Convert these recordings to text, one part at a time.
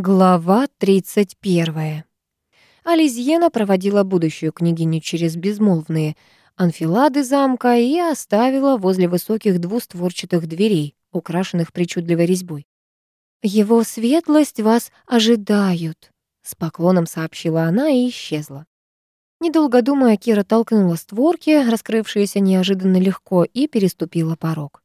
Глава 31. Ализьена проводила будущую княгиню через безмолвные анфилады замка и оставила возле высоких двустворчатых дверей, украшенных причудливой резьбой. «Его светлость вас ожидают», — с поклоном сообщила она и исчезла. Недолго думая, Кира толкнула створки, раскрывшиеся неожиданно легко, и переступила порог.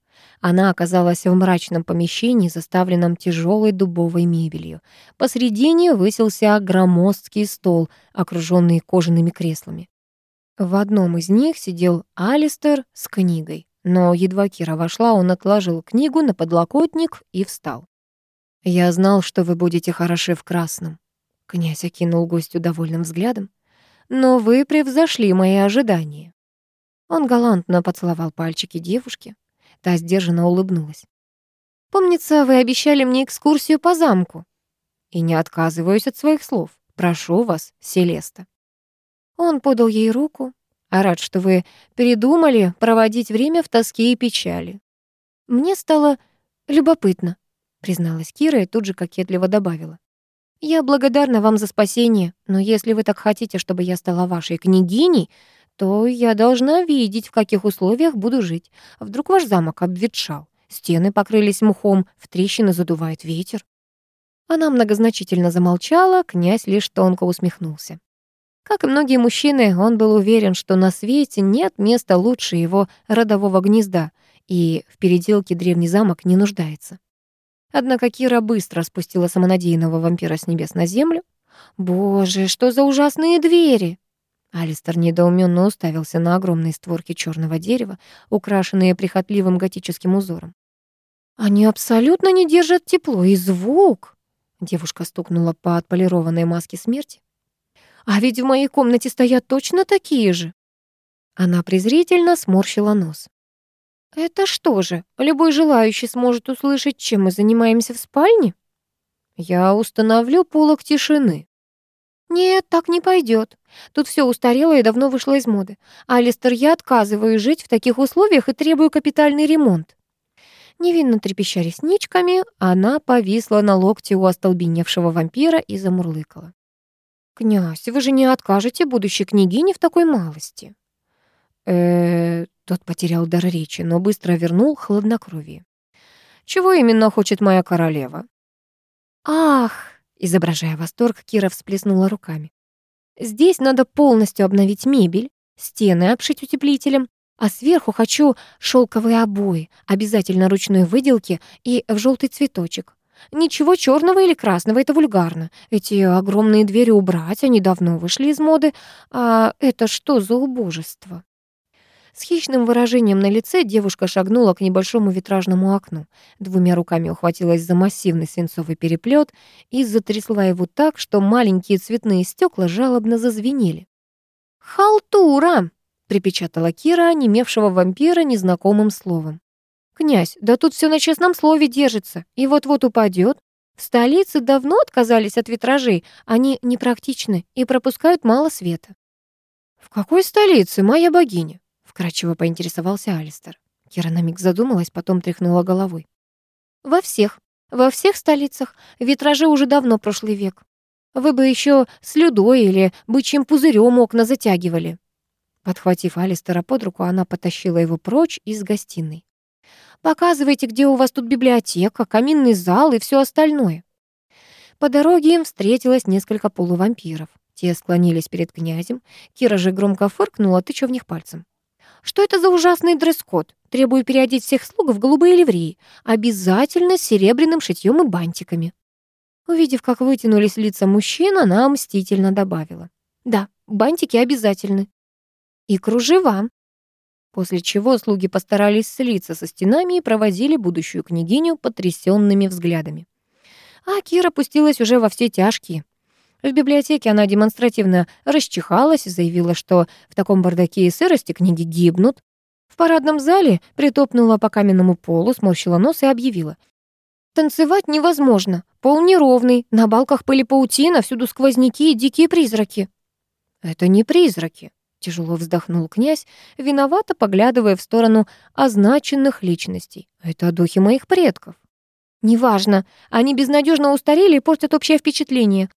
Она оказалась в мрачном помещении, заставленном тяжелой дубовой мебелью. Посредине высился громоздкий стол, окруженный кожаными креслами. В одном из них сидел Алистер с книгой. Но едва Кира вошла, он отложил книгу на подлокотник и встал. «Я знал, что вы будете хороши в красном». Князь окинул гостю довольным взглядом. «Но вы превзошли мои ожидания». Он галантно поцеловал пальчики девушки. Та сдержанно улыбнулась. «Помнится, вы обещали мне экскурсию по замку». «И не отказываюсь от своих слов. Прошу вас, Селеста». Он подал ей руку. «А рад, что вы передумали проводить время в тоске и печали». «Мне стало любопытно», — призналась Кира и тут же кокетливо добавила. «Я благодарна вам за спасение, но если вы так хотите, чтобы я стала вашей княгиней, то я должна видеть, в каких условиях буду жить. Вдруг ваш замок обветшал, стены покрылись мхом, в трещины задувает ветер. Она многозначительно замолчала, князь лишь тонко усмехнулся. Как и многие мужчины, он был уверен, что на свете нет места лучше его родового гнезда, и в переделке древний замок не нуждается. Однако Кира быстро спустила самонадеянного вампира с небес на землю. «Боже, что за ужасные двери!» Алистер недоуменно уставился на огромные створки черного дерева, украшенные прихотливым готическим узором. «Они абсолютно не держат тепло, и звук!» Девушка стукнула по отполированной маске смерти. «А ведь в моей комнате стоят точно такие же!» Она презрительно сморщила нос. «Это что же, любой желающий сможет услышать, чем мы занимаемся в спальне?» «Я установлю полок тишины», «Нет, так не пойдет. Тут все устарело и давно вышло из моды. Алистер, я отказываюсь жить в таких условиях и требую капитальный ремонт». Невинно трепеща ресничками, она повисла на локте у остолбеневшего вампира и замурлыкала. «Князь, вы же не откажете будущей княгине в такой малости?» э Тот потерял дар речи, но быстро вернул хладнокровие. «Чего именно хочет моя королева?» «Ах!» Изображая восторг, Кира всплеснула руками. «Здесь надо полностью обновить мебель, стены обшить утеплителем, а сверху хочу шелковые обои, обязательно ручной выделки и в желтый цветочек. Ничего черного или красного, это вульгарно. Эти огромные двери убрать, они давно вышли из моды. А это что за убожество?» С хищным выражением на лице девушка шагнула к небольшому витражному окну, двумя руками ухватилась за массивный свинцовый переплет и затрясла его так, что маленькие цветные стекла жалобно зазвенели. «Халтура!» — припечатала Кира, онемевшего вампира незнакомым словом. «Князь, да тут все на честном слове держится, и вот-вот упадет. В столице давно отказались от витражей, они непрактичны и пропускают мало света». «В какой столице, моя богиня?» Вкрадчиво поинтересовался Алистер. Кира на миг задумалась, потом тряхнула головой. «Во всех, во всех столицах. Витражи уже давно прошлый век. Вы бы еще с людой или бычьим пузырем окна затягивали». Подхватив Алистера под руку, она потащила его прочь из гостиной. «Показывайте, где у вас тут библиотека, каминный зал и все остальное». По дороге им встретилось несколько полувампиров. Те склонились перед князем. Кира же громко фыркнула, тыча в них пальцем. Что это за ужасный дресс-код? Требую переодеть всех слуг в голубые ливреи. Обязательно с серебряным шитьем и бантиками». Увидев, как вытянулись лица мужчин, она мстительно добавила. «Да, бантики обязательны. И кружева». После чего слуги постарались слиться со стенами и проводили будущую княгиню потрясенными взглядами. А Кира пустилась уже во все тяжкие. В библиотеке она демонстративно расчихалась и заявила, что в таком бардаке и сырости книги гибнут. В парадном зале притопнула по каменному полу, сморщила нос и объявила. «Танцевать невозможно. Пол неровный, на балках пыли паутина, всюду сквозняки и дикие призраки». «Это не призраки», — тяжело вздохнул князь, виновато поглядывая в сторону означенных личностей. «Это духи моих предков». «Неважно, они безнадежно устарели и портят общее впечатление».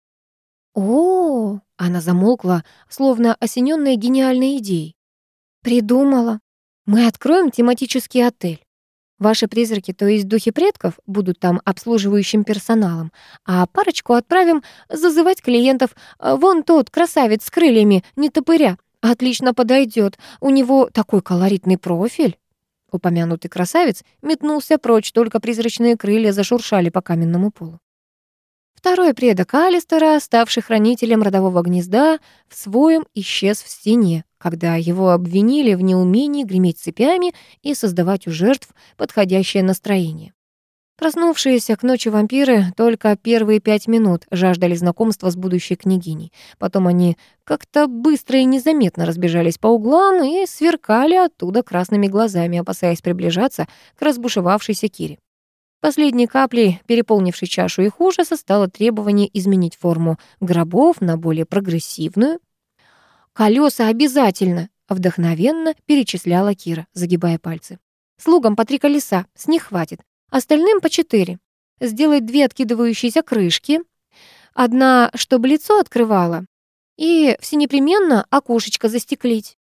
О, она замолкла, словно осененная гениальной идеей. «Придумала. Мы откроем тематический отель. Ваши призраки, то есть духи предков, будут там обслуживающим персоналом, а парочку отправим зазывать клиентов. Вон тот красавец с крыльями, не топыря, отлично подойдет. У него такой колоритный профиль». Упомянутый красавец метнулся прочь, только призрачные крылья зашуршали по каменному полу. Второй предок Алистера, ставший хранителем родового гнезда, в своем исчез в стене, когда его обвинили в неумении греметь цепями и создавать у жертв подходящее настроение. Проснувшиеся к ночи вампиры только первые пять минут жаждали знакомства с будущей княгиней. Потом они как-то быстро и незаметно разбежались по углам и сверкали оттуда красными глазами, опасаясь приближаться к разбушевавшейся Кире. Последней каплей, переполнившей чашу их ужаса, стало требование изменить форму гробов на более прогрессивную. «Колеса обязательно!» — вдохновенно перечисляла Кира, загибая пальцы. «Слугам по три колеса, с них хватит остальным по четыре. Сделать две откидывающиеся крышки, одна, чтобы лицо открывала, и всенепременно окошечко застеклить.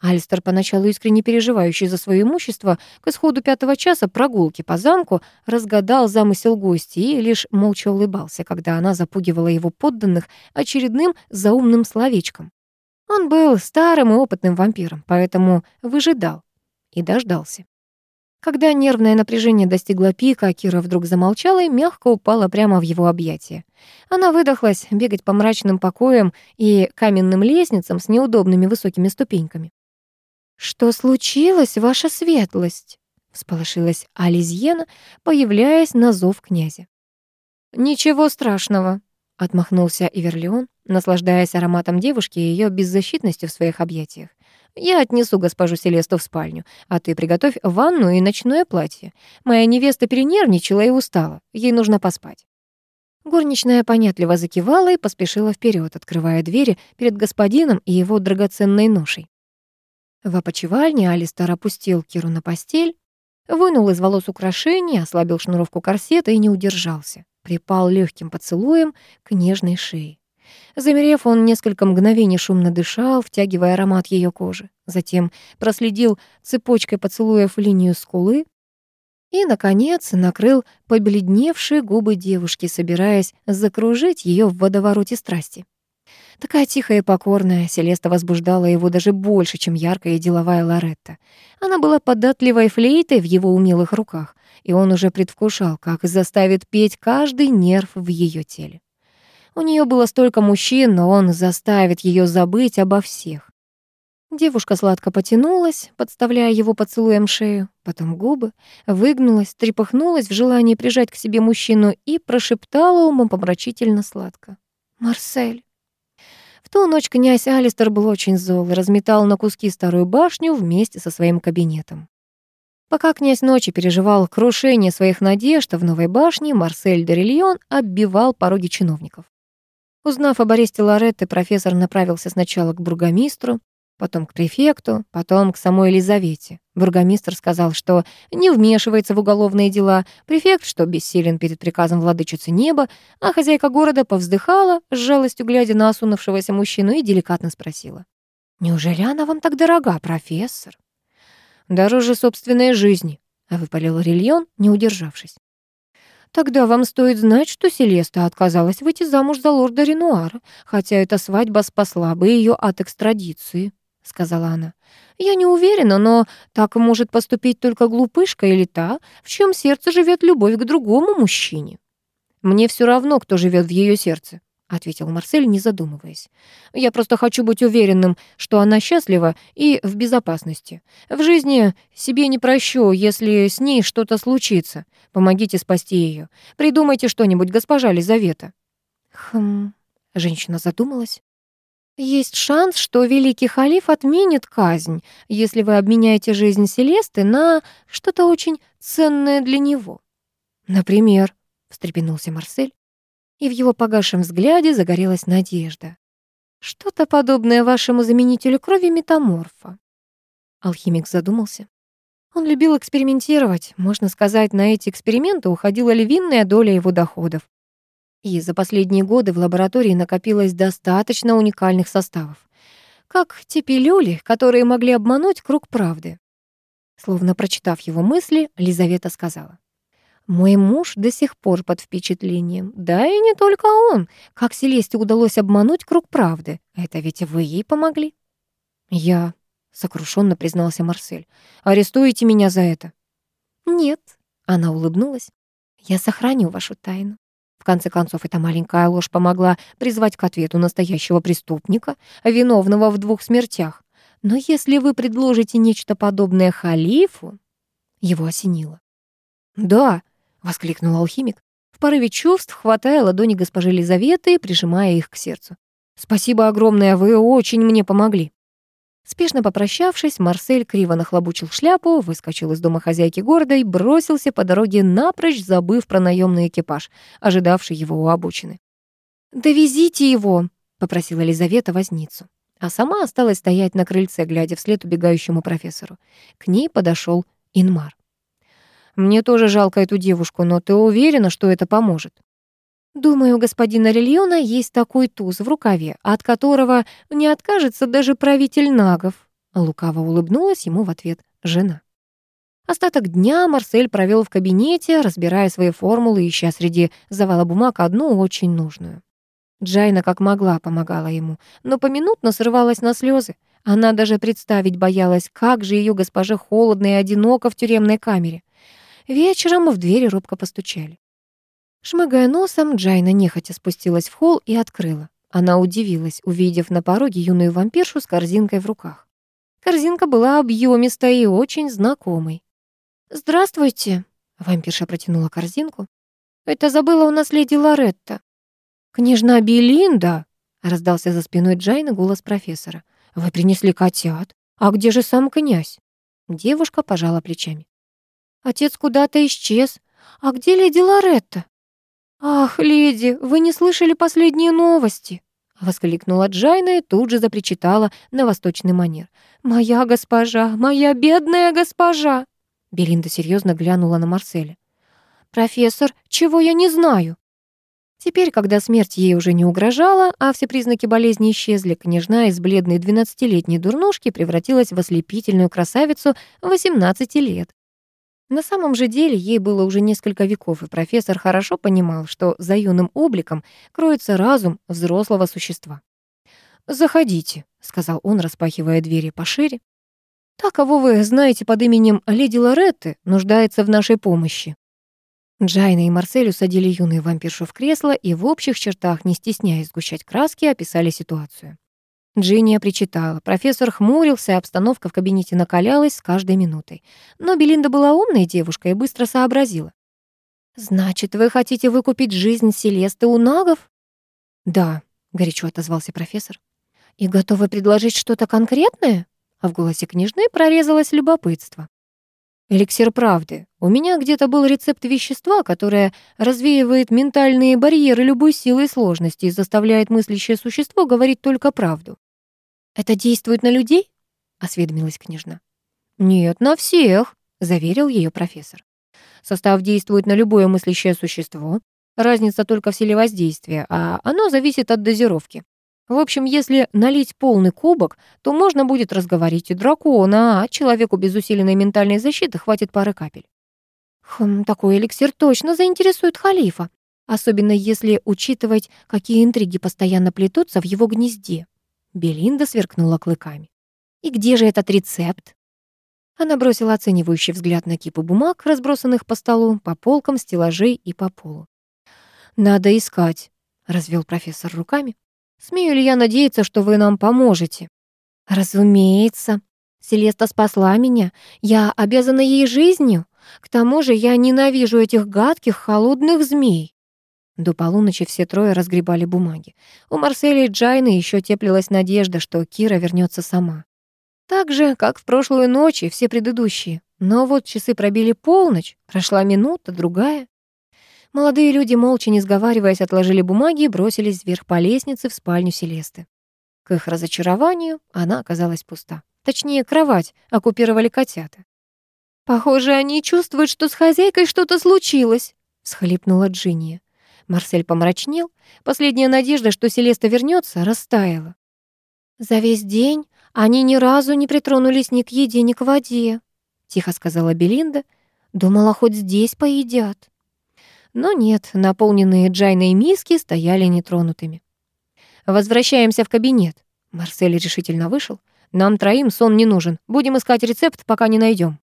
Альстер, поначалу искренне переживающий за свое имущество, к исходу пятого часа прогулки по замку разгадал замысел гости и лишь молча улыбался, когда она запугивала его подданных очередным заумным словечком. Он был старым и опытным вампиром, поэтому выжидал и дождался. Когда нервное напряжение достигло пика, Кира вдруг замолчала и мягко упала прямо в его объятия. Она выдохлась бегать по мрачным покоям и каменным лестницам с неудобными высокими ступеньками. «Что случилось, ваша светлость?» — всполошилась Ализьена, появляясь на зов князя. «Ничего страшного», — отмахнулся Иверлион, наслаждаясь ароматом девушки и ее беззащитностью в своих объятиях. Я отнесу госпожу Селесту в спальню, а ты приготовь ванну и ночное платье. Моя невеста перенервничала и устала. Ей нужно поспать». Горничная понятливо закивала и поспешила вперед, открывая двери перед господином и его драгоценной ношей. В опочивальне Алистер опустил Киру на постель, вынул из волос украшения, ослабил шнуровку корсета и не удержался. Припал легким поцелуем к нежной шее. Замерев, он несколько мгновений шумно дышал, втягивая аромат ее кожи. Затем проследил цепочкой поцелуев линию скулы и, наконец, накрыл побледневшие губы девушки, собираясь закружить ее в водовороте страсти. Такая тихая и покорная, Селеста возбуждала его даже больше, чем яркая и деловая Лоретта. Она была податливой флейтой в его умелых руках, и он уже предвкушал, как заставит петь каждый нерв в ее теле. У нее было столько мужчин, но он заставит ее забыть обо всех. Девушка сладко потянулась, подставляя его поцелуем шею, потом губы, выгнулась, трепыхнулась в желании прижать к себе мужчину и прошептала умопомрачительно сладко. «Марсель». В ту ночь князь Алистер был очень зол и разметал на куски старую башню вместе со своим кабинетом. Пока князь ночи переживал крушение своих надежд в новой башне, Марсель де Рильон оббивал пороги чиновников. Узнав об аресте Лоретты, профессор направился сначала к бургомистру, потом к префекту, потом к самой Елизавете. Бургомистр сказал, что не вмешивается в уголовные дела, префект, что бессилен перед приказом владычицы неба, а хозяйка города повздыхала, с жалостью глядя на осунувшегося мужчину, и деликатно спросила. «Неужели она вам так дорога, профессор?» «Дороже собственной жизни», — выпалил Рильон, не удержавшись. Тогда вам стоит знать, что Селеста отказалась выйти замуж за лорда Ренуара, хотя эта свадьба спасла бы ее от экстрадиции, сказала она. Я не уверена, но так может поступить только глупышка или та, в чьем сердце живет любовь к другому мужчине. Мне все равно, кто живет в ее сердце, — ответил Марсель, не задумываясь. «Я просто хочу быть уверенным, что она счастлива и в безопасности. В жизни себе не прощу, если с ней что-то случится. Помогите спасти ее. Придумайте что-нибудь, госпожа Лизавета». «Хм...» — женщина задумалась. «Есть шанс, что великий халиф отменит казнь, если вы обменяете жизнь Селесты на что-то очень ценное для него». «Например», — встрепенулся Марсель и в его погасшем взгляде загорелась надежда. Что-то подобное вашему заменителю крови метаморфа. Алхимик задумался. Он любил экспериментировать. Можно сказать, на эти эксперименты уходила львиная доля его доходов. И за последние годы в лаборатории накопилось достаточно уникальных составов. Как те пилюли, которые могли обмануть круг правды. Словно прочитав его мысли, Лизавета сказала. «Мой муж до сих пор под впечатлением. Да и не только он. Как Селесте удалось обмануть круг правды? Это ведь вы ей помогли». «Я», — сокрушенно признался Марсель, — «арестуете меня за это?» «Нет», — она улыбнулась. «Я сохраню вашу тайну. В конце концов, эта маленькая ложь помогла призвать к ответу настоящего преступника, виновного в двух смертях. Но если вы предложите нечто подобное халифу, его осенило. «Да», — воскликнул алхимик, в порыве чувств, хватая ладони госпожи Лизаветы и прижимая их к сердцу. «Спасибо огромное, вы очень мне помогли». Спешно попрощавшись, Марсель криво нахлобучил шляпу, выскочил из дома хозяйки города и бросился по дороге напрочь, забыв про наемный экипаж, ожидавший его у обочины. «Довезите его», — попросила Лизавета возницу а сама осталась стоять на крыльце, глядя вслед убегающему профессору. К ней подошел Инмар. «Мне тоже жалко эту девушку, но ты уверена, что это поможет?» «Думаю, у господина Рильона есть такой туз в рукаве, от которого не откажется даже правитель нагов», лукаво улыбнулась ему в ответ жена. Остаток дня Марсель провел в кабинете, разбирая свои формулы, ища среди завала бумаг одну очень нужную. Джайна как могла помогала ему, но поминутно срывалась на слезы. Она даже представить боялась, как же ее госпоже холодно и одиноко в тюремной камере. Вечером в двери робко постучали. Шмыгая носом, Джайна нехотя спустилась в холл и открыла. Она удивилась, увидев на пороге юную вампиршу с корзинкой в руках. Корзинка была объемистой и очень знакомой. «Здравствуйте», — вампирша протянула корзинку. «Это забыла у нас леди Лоретта. «Княжна Белинда!» — раздался за спиной Джайна голос профессора. «Вы принесли котят? А где же сам князь?» Девушка пожала плечами. «Отец куда-то исчез. А где леди Лоретта?» «Ах, леди, вы не слышали последние новости?» — воскликнула Джайна и тут же запричитала на восточный манер. «Моя госпожа, моя бедная госпожа!» Белинда серьезно глянула на Марселя. «Профессор, чего я не знаю?» Теперь, когда смерть ей уже не угрожала, а все признаки болезни исчезли, княжна из бледной двенадцатилетней дурнушки превратилась в ослепительную красавицу 18 лет. На самом же деле ей было уже несколько веков, и профессор хорошо понимал, что за юным обликом кроется разум взрослого существа. «Заходите», — сказал он, распахивая двери пошире. «Та, кого вы знаете под именем леди Лоретты, нуждается в нашей помощи». Джайна и Марсель усадили юную вампиршу в кресло и в общих чертах, не стесняясь сгущать краски, описали ситуацию. Джинния причитала, профессор хмурился, обстановка в кабинете накалялась с каждой минутой. Но Белинда была умной девушкой и быстро сообразила. «Значит, вы хотите выкупить жизнь Селесты у нагов?» «Да», — горячо отозвался профессор. «И готовы предложить что-то конкретное?» А в голосе княжны прорезалось любопытство. Эликсир правды. У меня где-то был рецепт вещества, которое развеивает ментальные барьеры любой силы и сложности и заставляет мыслящее существо говорить только правду. «Это действует на людей?» — осведомилась княжна. «Нет, на всех», — заверил ее профессор. «Состав действует на любое мыслящее существо. Разница только в силе воздействия, а оно зависит от дозировки. В общем, если налить полный кубок, то можно будет разговорить и дракона, а человеку без усиленной ментальной защиты хватит пары капель. Хм, такой эликсир точно заинтересует халифа, особенно если учитывать, какие интриги постоянно плетутся в его гнезде. Белинда сверкнула клыками. И где же этот рецепт? Она бросила оценивающий взгляд на кипы бумаг, разбросанных по столу, по полкам, стеллажей и по полу. «Надо искать», — развел профессор руками. Смею ли я надеяться, что вы нам поможете? Разумеется. Селеста спасла меня. Я обязана ей жизнью. К тому же я ненавижу этих гадких холодных змей. До полуночи все трое разгребали бумаги. У Марселя и Джайны еще теплилась надежда, что Кира вернется сама. Так же, как в прошлую ночь и все предыдущие. Но вот часы пробили полночь, прошла минута, другая. Молодые люди, молча не сговариваясь, отложили бумаги и бросились вверх по лестнице в спальню Селесты. К их разочарованию она оказалась пуста. Точнее, кровать оккупировали котята. «Похоже, они чувствуют, что с хозяйкой что-то случилось», — всхлипнула Джинни. Марсель помрачнел. Последняя надежда, что Селеста вернется, растаяла. «За весь день они ни разу не притронулись ни к еде, ни к воде», — тихо сказала Белинда. «Думала, хоть здесь поедят». Но нет, наполненные джайной миски стояли нетронутыми. «Возвращаемся в кабинет». Марсель решительно вышел. «Нам троим сон не нужен. Будем искать рецепт, пока не найдем.